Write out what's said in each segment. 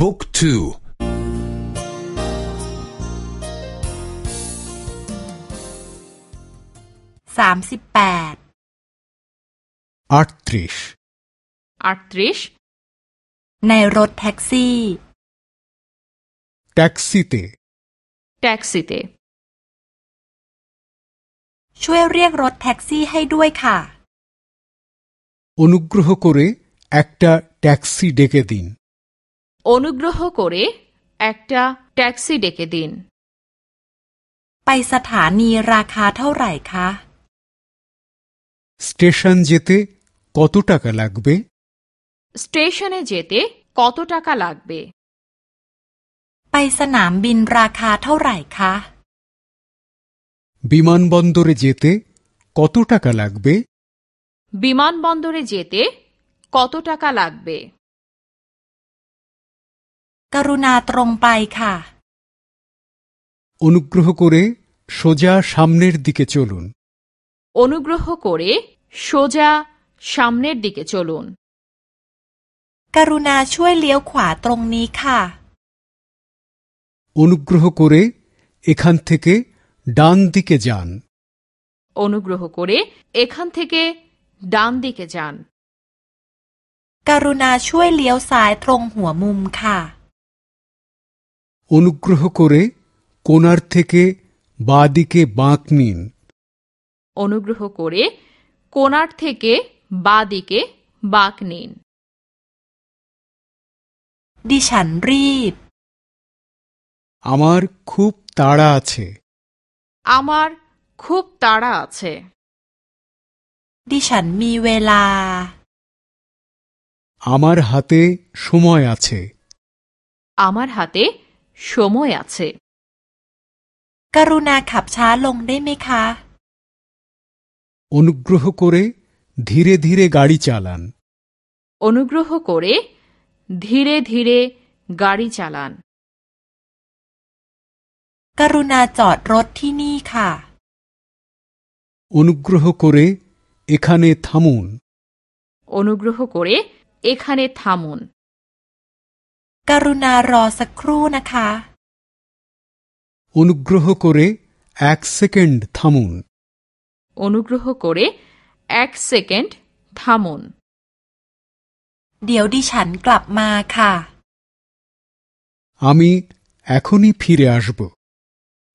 บุ๊กทูสามสิบแปดอาร์ทริชอาร์ทริชในรถแท็กซี่ แท็กซี่เตแท็กซี่เตช่วยเรียกรถแท็กซี่ให้ด้วยค่ะ অনুগ্রহ করে একটা ট্যাক্সি ডেকে দিন অনুগ্রহ করে একটা ট্যাক্সি ডেকে দিন ไปสถานีราคาเท่าไหร่คะ স্টেশন যেতে কত টাকা লাগবে স্টেশনে যেতে কত টাকা লাগবে ไปสนามบินราคาเท่าไหร่คะ বিমানবন্দরে যেতে কত টাকা লাগবে বিমানবন্দরে যেতে কত টাকা লাগবে กรุณาตรงไปค่ะ অনুগ্রহ করে সোজা সামনের দিকে চলুন অনুগ্রহ করে সোজা সামনের দিকে চলুন กรุณาช่วยเลี้ยวขวาตรงนี้ค่ะ অনুগ্রহ করে এখান থেকে ডান দিকে যান অনুগ্রহ করে এখান থেকে ডান দিকে যান กรุณาช่วยเลี้ยวซ้ายตรงหัวมุมค่ะ অনুগ্রহ করে কোনার থেকে বাঁ দিকে বাঁক নিন অনুগ্রহ করে কোনার থেকে বা দিকে বাঁক নিন ดิฉันรีบ আমার খুব তাড়া আছে আমার খুব তাড়া আছে ดิฉันมีเวลา আমার হাতে সময় আছে আমার হাতে সময় আছে กรุณาขับช้าลงได้ไหมคะ অনুগ্রহ করে ধীরে ধীরে গাড়ি চালান অনুগ্রহ করে ধীরে ধীরে গাড়ি চালান กรุณาจอดรถที่นี่ค่ะ অনুগ্রহ করে এখানে থামুন অনুগ্রহ করে এখানে থামুন กรุณารอสักครู่นะคะ অনুগ্রহ করে এক সেকেন্ড থামুন অনুগ্রহ করে এক সেকেন্ড থামুন เดี๋ยวดิฉันกลับมาค่ะ আমি এখনই ফিরে আসব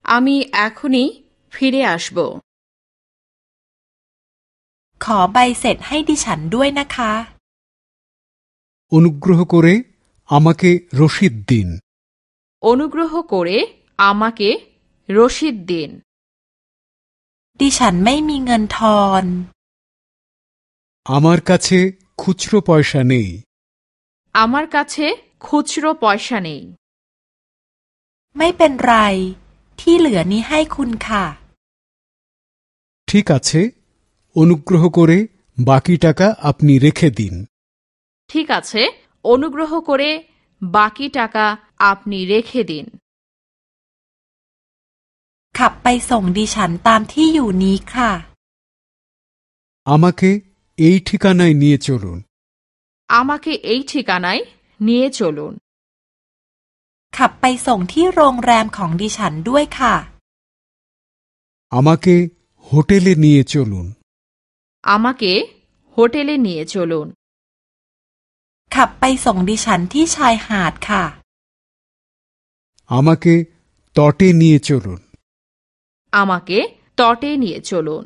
আমি এখনই ফিরে আসব ขอใบเสร็จให้ดิฉันด้วยนะคะ অনুগ্রহ করে আমাকে রসিদ দিন অনুগ্রহ করে আমাকে রসিদ দিন ดิฉันไม่มีเงินทอน আমার কাছে খুচরো পয়সা নেই আমার কাছে খুচরো পয়সা নেই ไม่เป็นไร ที่เหลือนี้ให้คุณค่ะ ঠিক আছে অনুগ্রহ করে বাকি টাকা আপনি রেখে দিন ঠিক আছে অনুগ্রহ করে বাকি টাকা আপনি রেখে দিন ขับไปส่งดิฉันตามที่อยู่นี้ค่ะ আমাকে এই ঠিকানায় নিয়ে চলুন আমাকে এই ঠিকানায় নিয়ে চলুন ขับไปส่งที่โรงแรมของดิฉันด้วยค่ะ আমাকে হোটেলে নিয়ে চলুন আমাকে হোটেলে নিয়ে চলুন ขับไปส่งดิฉันที่ชายหาดค่ะ আমাকে তটে নিয়ে চলুন আমাকে তটে নিয়ে চলুন